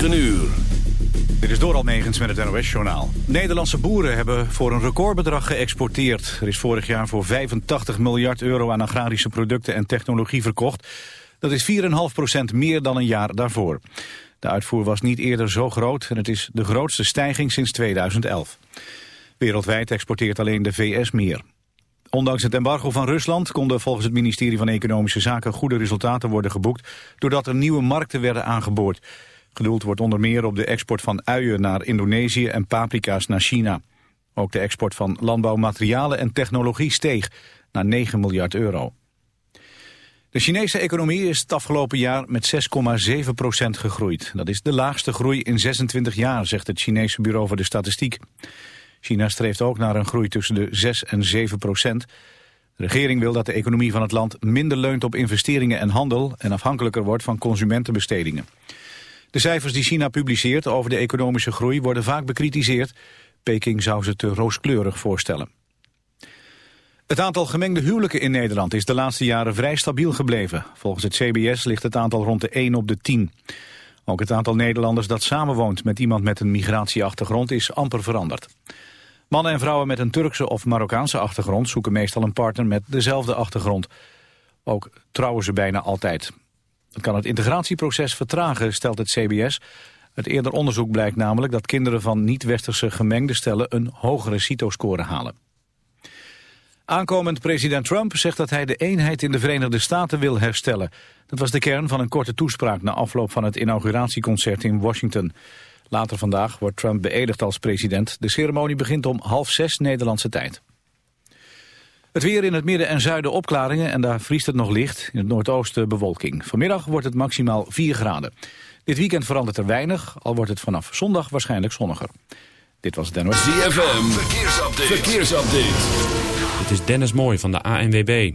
9 uur. Dit is Doral Megens met het NOS-journaal. Nederlandse boeren hebben voor een recordbedrag geëxporteerd. Er is vorig jaar voor 85 miljard euro aan agrarische producten en technologie verkocht. Dat is 4,5% meer dan een jaar daarvoor. De uitvoer was niet eerder zo groot en het is de grootste stijging sinds 2011. Wereldwijd exporteert alleen de VS meer. Ondanks het embargo van Rusland konden volgens het ministerie van Economische Zaken goede resultaten worden geboekt doordat er nieuwe markten werden aangeboord. Gedoeld wordt onder meer op de export van uien naar Indonesië en paprika's naar China. Ook de export van landbouwmaterialen en technologie steeg naar 9 miljard euro. De Chinese economie is het afgelopen jaar met 6,7 procent gegroeid. Dat is de laagste groei in 26 jaar, zegt het Chinese Bureau voor de Statistiek. China streeft ook naar een groei tussen de 6 en 7 procent. De regering wil dat de economie van het land minder leunt op investeringen en handel... en afhankelijker wordt van consumentenbestedingen. De cijfers die China publiceert over de economische groei worden vaak bekritiseerd. Peking zou ze te rooskleurig voorstellen. Het aantal gemengde huwelijken in Nederland is de laatste jaren vrij stabiel gebleven. Volgens het CBS ligt het aantal rond de 1 op de 10. Ook het aantal Nederlanders dat samenwoont met iemand met een migratieachtergrond is amper veranderd. Mannen en vrouwen met een Turkse of Marokkaanse achtergrond zoeken meestal een partner met dezelfde achtergrond. Ook trouwen ze bijna altijd. Dat kan het integratieproces vertragen, stelt het CBS. Het eerder onderzoek blijkt namelijk dat kinderen van niet-westerse gemengde stellen een hogere CITO-score halen. Aankomend president Trump zegt dat hij de eenheid in de Verenigde Staten wil herstellen. Dat was de kern van een korte toespraak na afloop van het inauguratieconcert in Washington. Later vandaag wordt Trump beëdigd als president. De ceremonie begint om half zes Nederlandse tijd. Het weer in het midden en zuiden opklaringen en daar vriest het nog licht. In het noordoosten bewolking. Vanmiddag wordt het maximaal 4 graden. Dit weekend verandert er weinig, al wordt het vanaf zondag waarschijnlijk zonniger. Dit was het NOS. ZFM, verkeersupdate. verkeersupdate. Het is Dennis Mooi van de ANWB.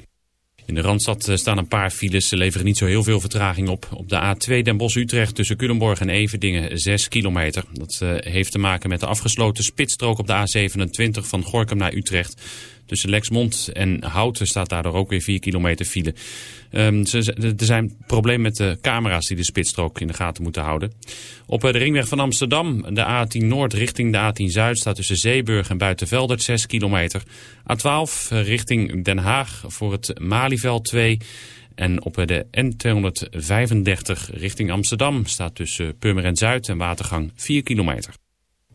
In de Randstad eh, staan een paar files. Ze leveren niet zo heel veel vertraging op. Op de A2 Den Bosch-Utrecht tussen Culemborg en Everdingen 6 kilometer. Dat uh, heeft te maken met de afgesloten spitsstrook op de A27 van Gorkum naar Utrecht. Tussen Lexmond en Houten staat daardoor ook weer 4 kilometer file. Um, er zijn problemen met de camera's die de spitsstrook in de gaten moeten houden. Op eh, de ringweg van Amsterdam, de A10 Noord richting de A10 Zuid... staat tussen Zeeburg en Buitenveldert 6 kilometer. A12 eh, richting Den Haag voor het Malieveld 2... En op de N235 richting Amsterdam staat tussen Purmerend Zuid en Watergang 4 kilometer.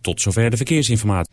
Tot zover de verkeersinformatie.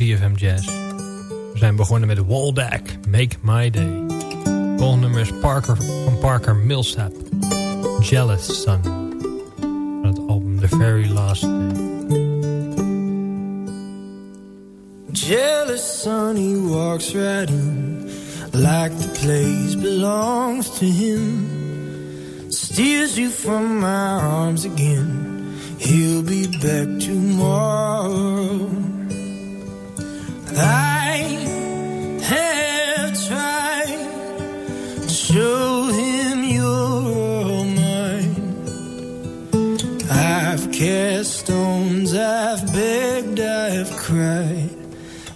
CFM Jazz. We zijn begonnen met Waldeck, Make My Day. Volgende nummer is Parker van Parker Millsap. Jealous Sun. Van het album The Very Last Day. Jealous son, he walks right in Like the place belongs to him Steals you from my arms again He'll be back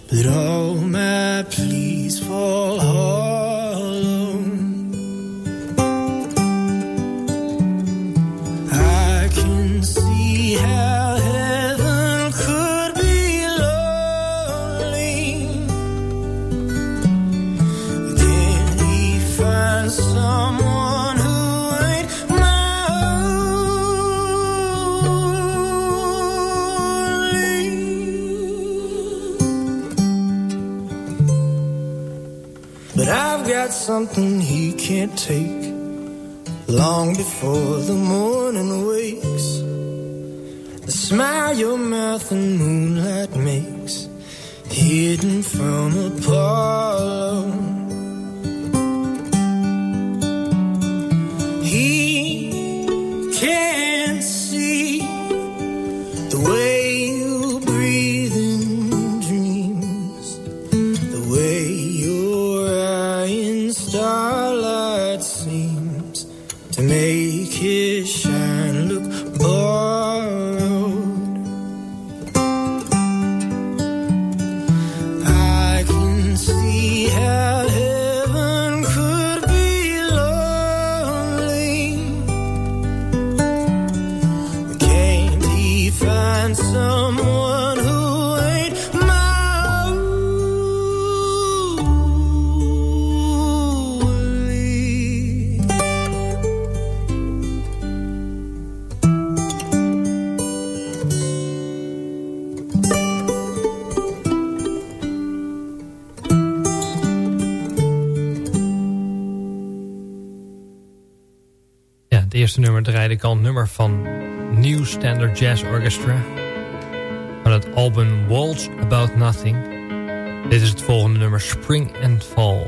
But all my pleas fall hard something he can't take long before the morning wakes. The smile your mouth and moonlight makes, hidden from. He het eerste nummer draaide ik al. Nummer van New Standard Jazz Orchestra. Van het album Waltz About Nothing. Dit is het volgende nummer Spring and Fall.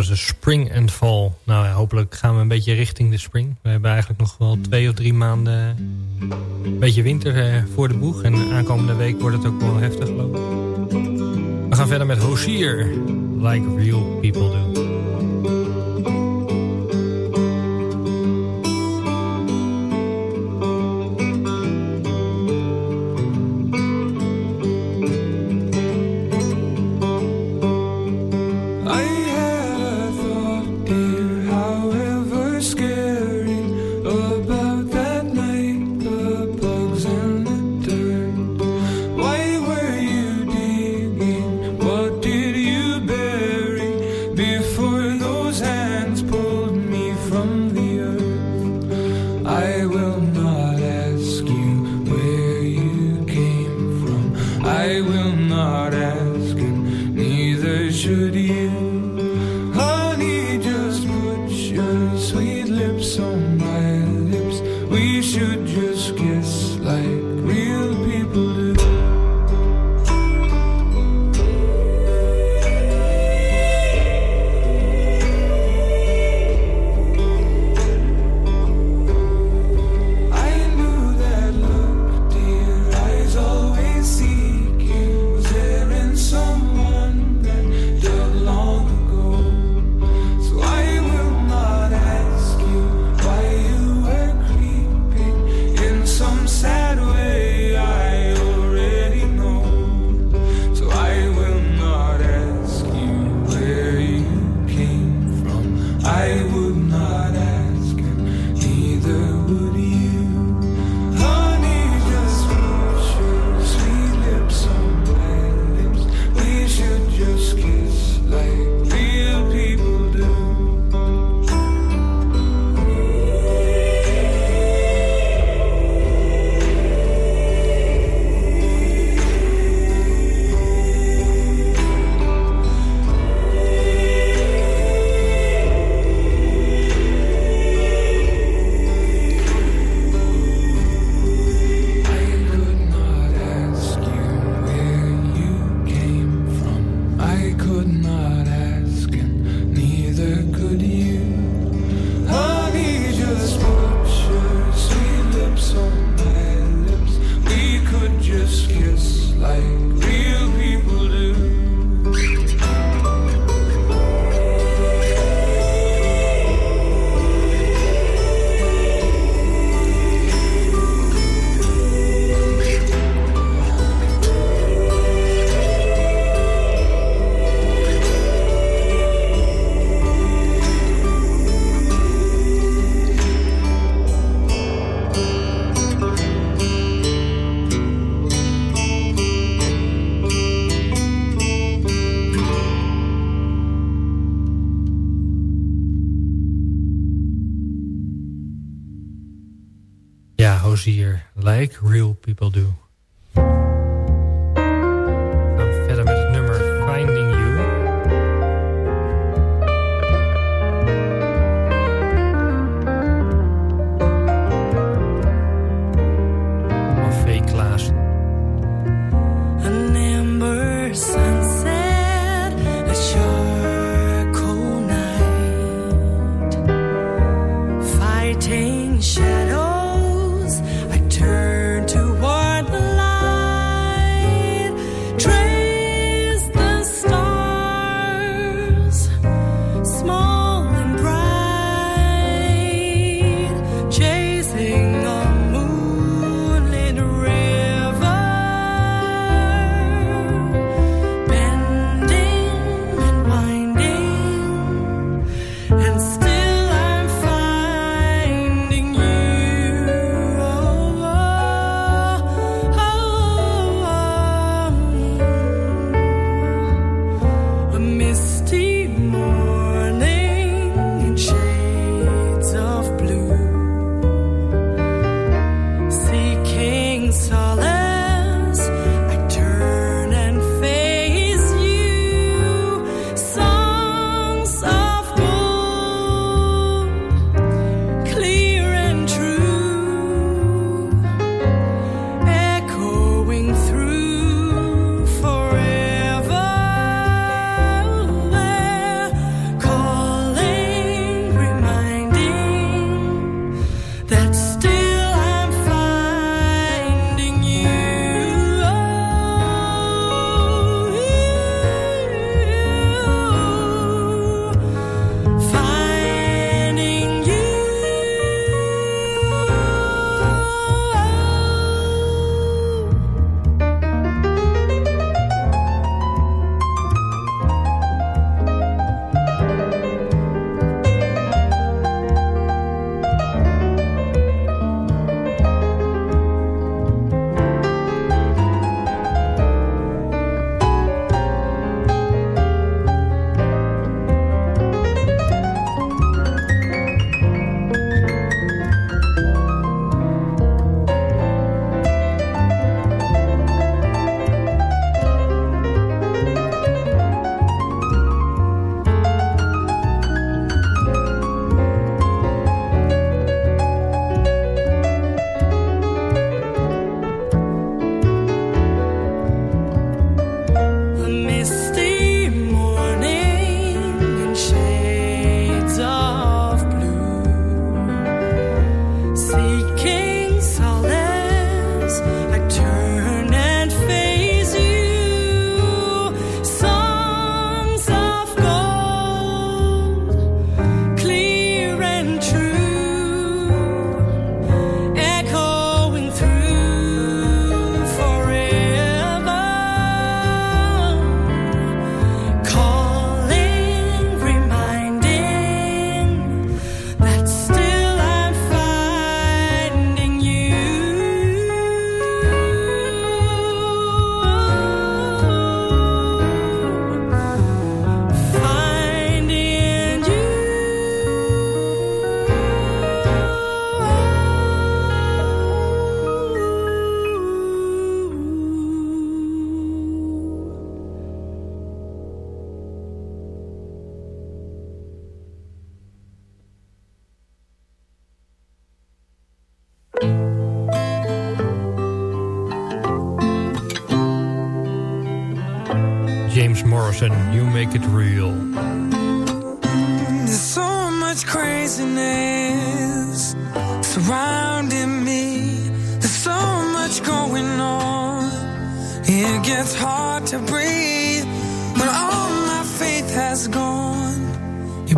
was de Spring and Fall. Nou ja, hopelijk gaan we een beetje richting de spring. We hebben eigenlijk nog wel twee of drie maanden een beetje winter eh, voor de boeg. En aankomende week wordt het ook wel heftig lopen. We gaan verder met Hoosier. Like real people do.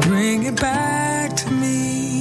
Bring it back to me.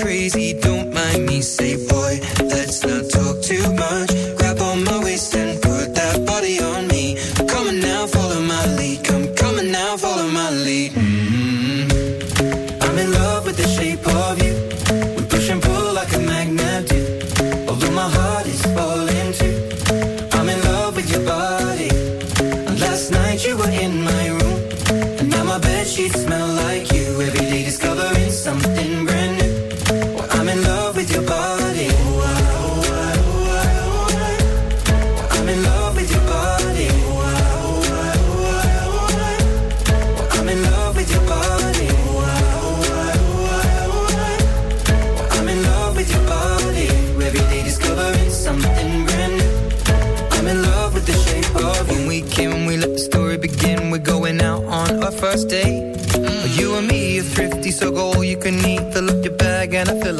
Crazy,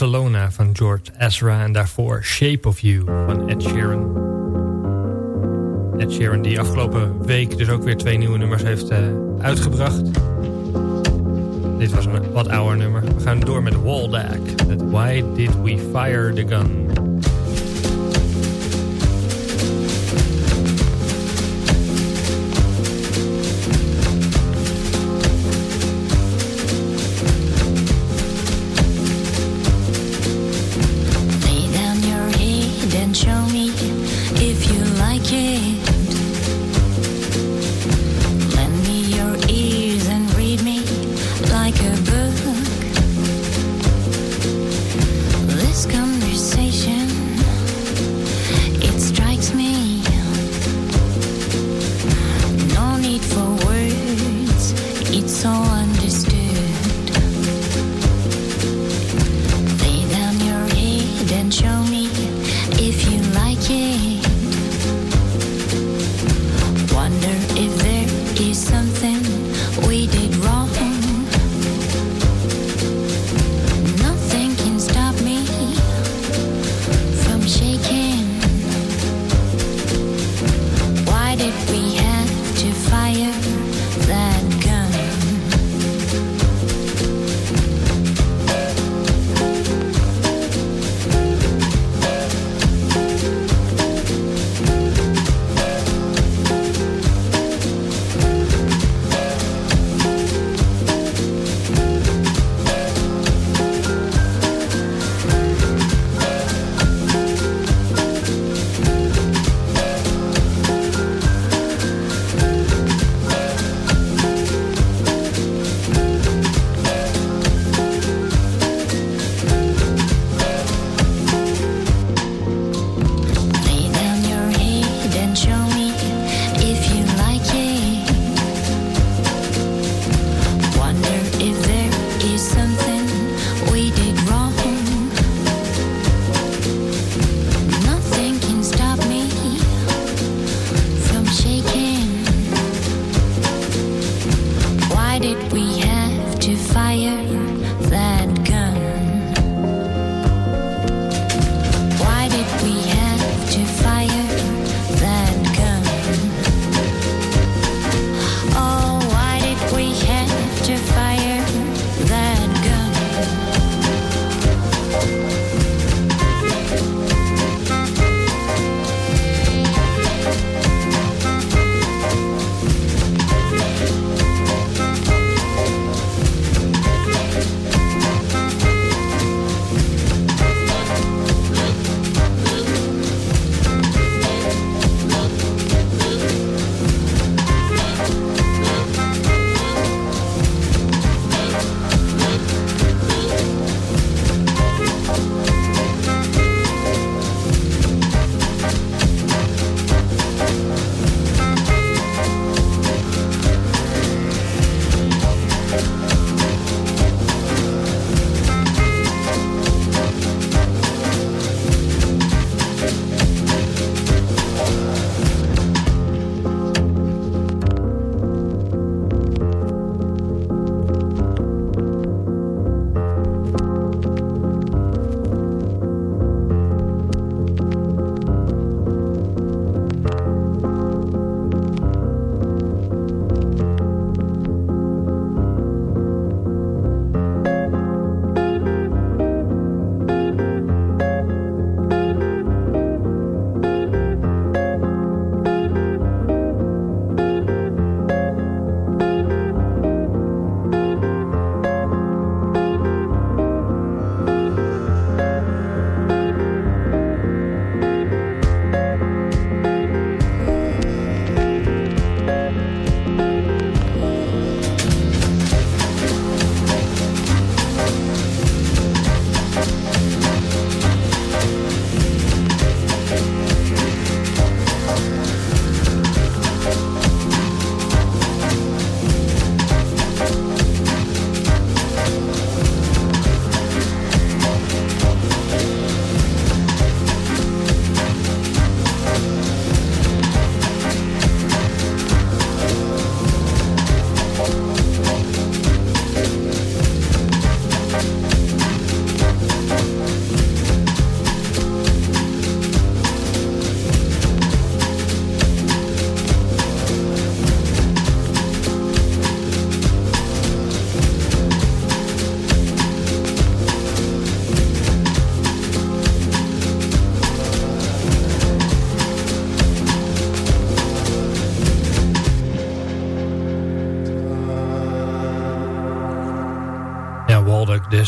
Barcelona van George Ezra... en daarvoor Shape of You van Ed Sheeran. Ed Sheeran die afgelopen week dus ook weer twee nieuwe nummers heeft uh, uitgebracht. Dit was een wat ouder nummer. We gaan door met Waldack. Why Did We Fire the Gun?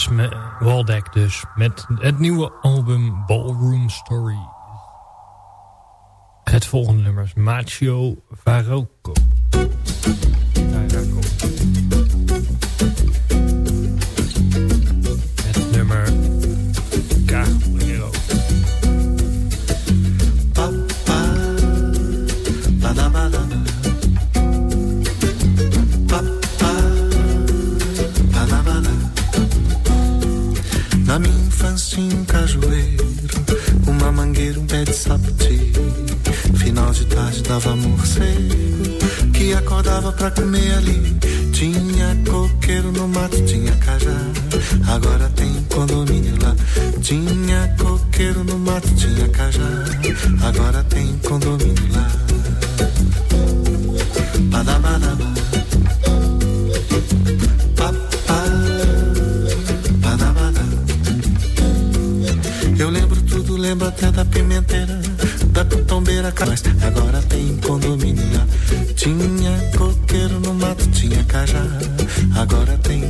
Chris Waldeck dus. Met het nieuwe album Ballroom Story. Het volgende nummer is Macho Varocco.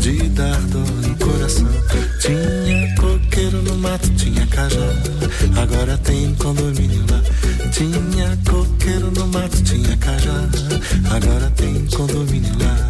de dar dor no coração. Tinha coqueiro no mato, tinha cajá, agora tem condomínio lá. Tinha coqueiro no mato, tinha cajá, agora tem condomínio lá.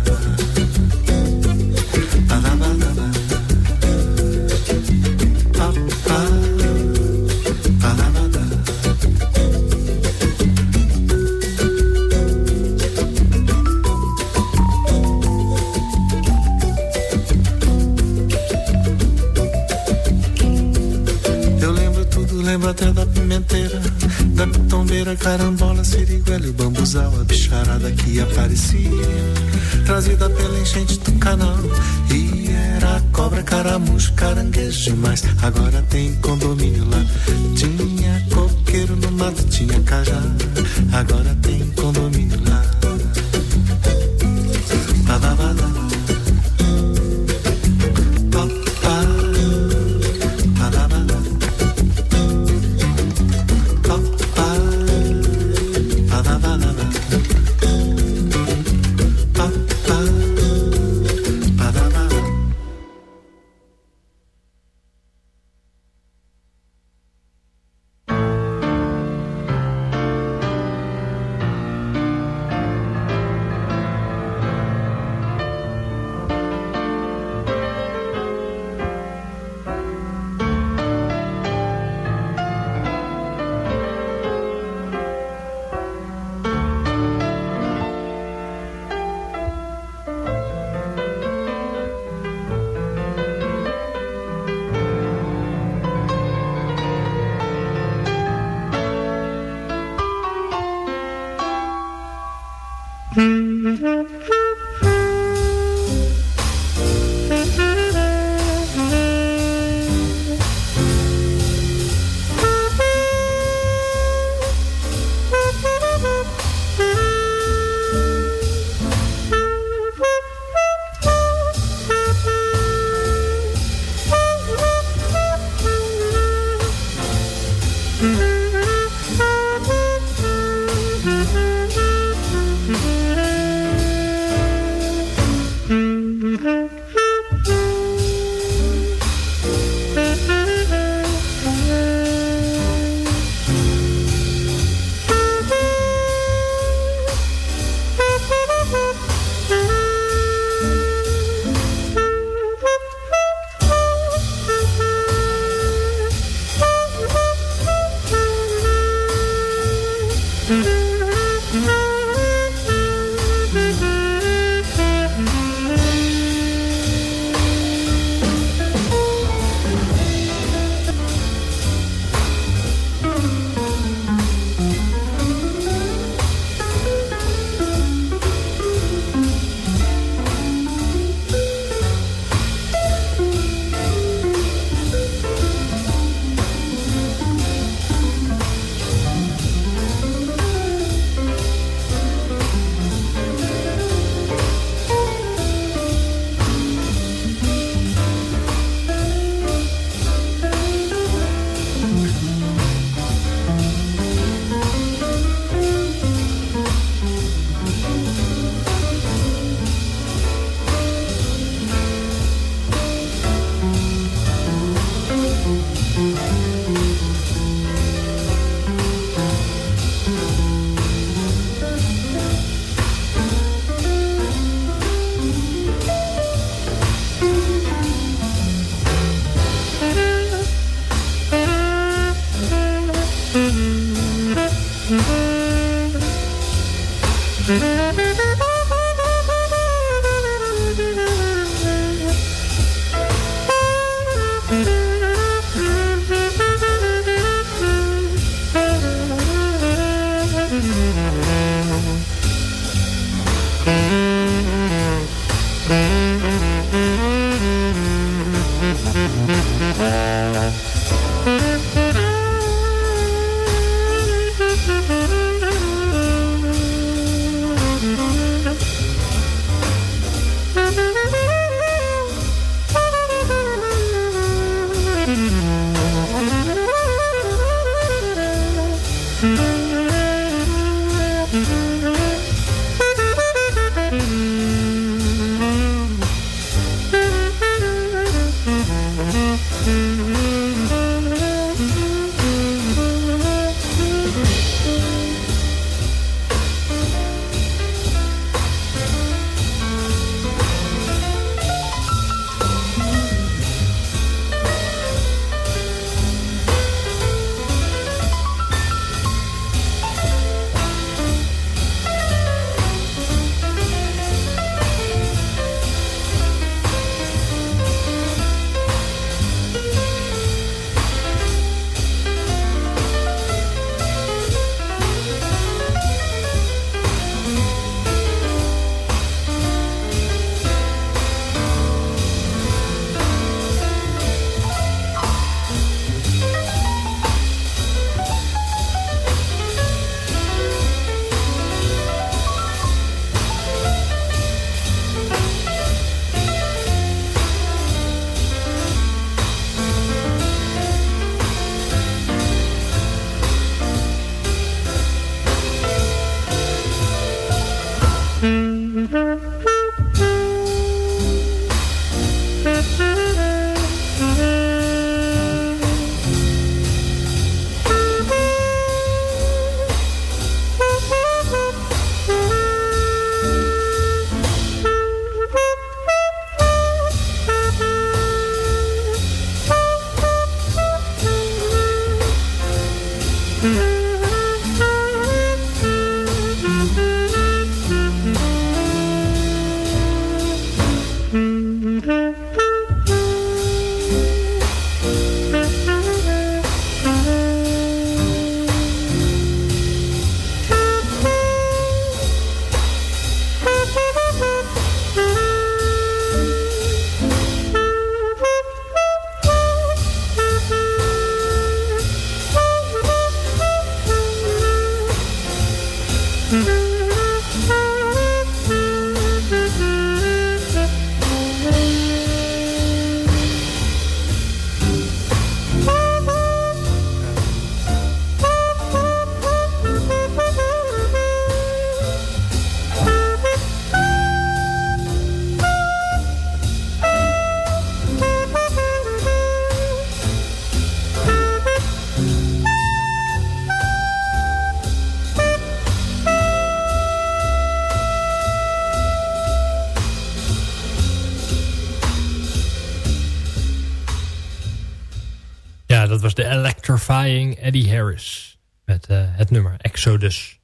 Eddie Harris. Met eh, het nummer Exodus.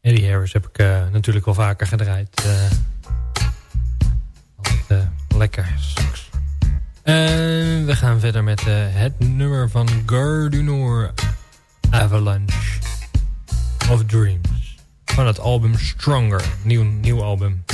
Eddie Harris heb ik eh, natuurlijk al vaker gedraaid. eh altijd lekker sax. En we gaan verder met het nummer van Gardunor Avalanche of Dreams. Van het album Stronger. Nieuw, nieuw album.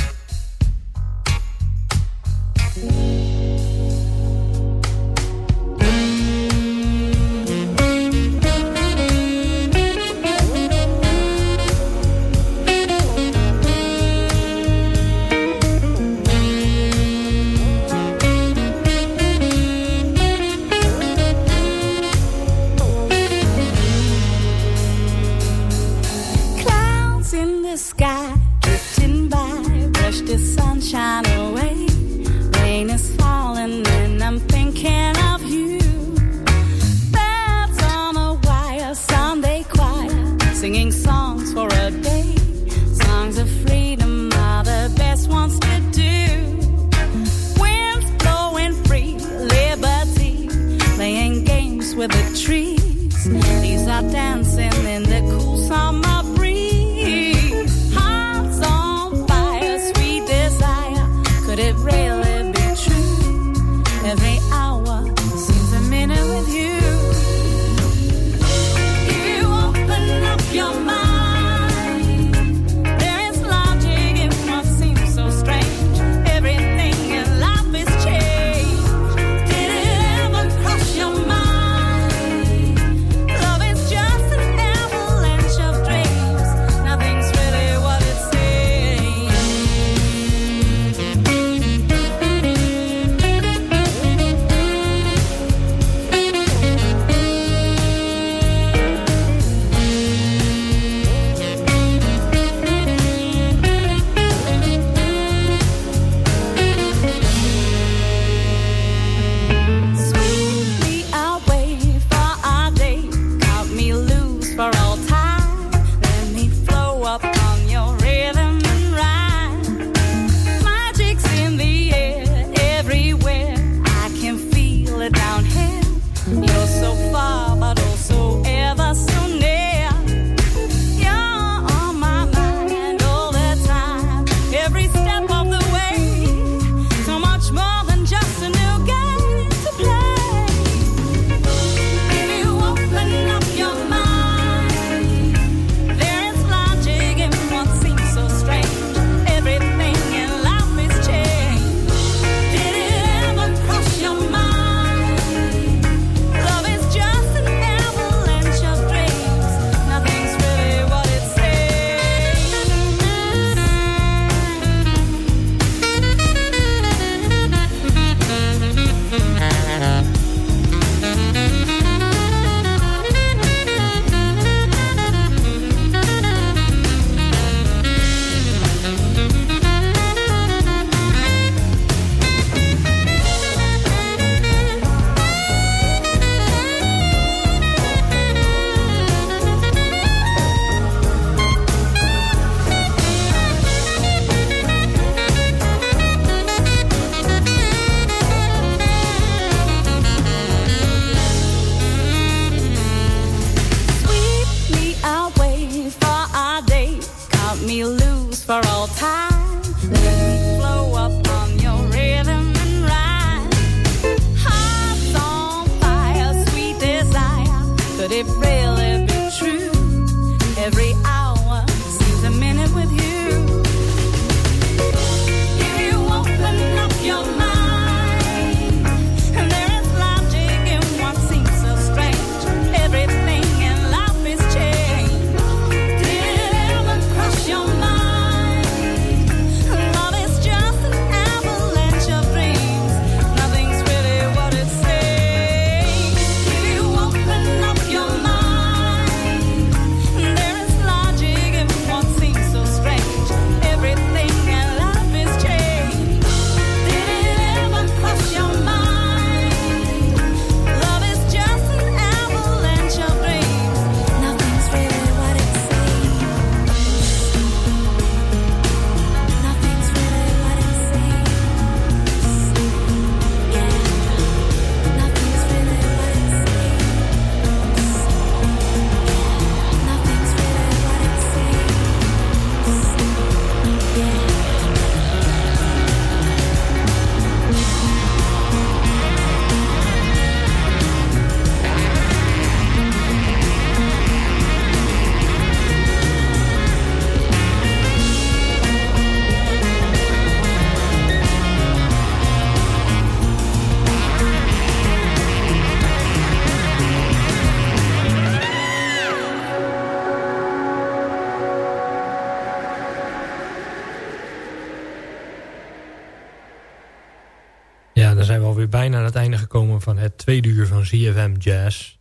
CFM Jazz.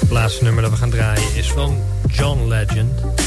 Het laatste nummer dat we gaan draaien is van John Legend.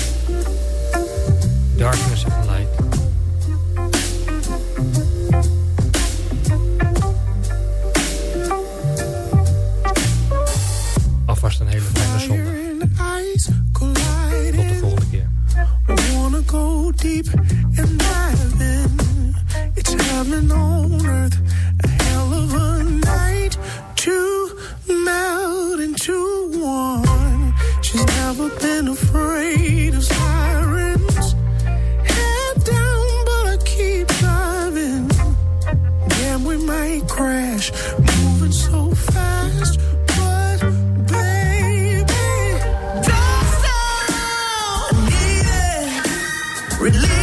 Release.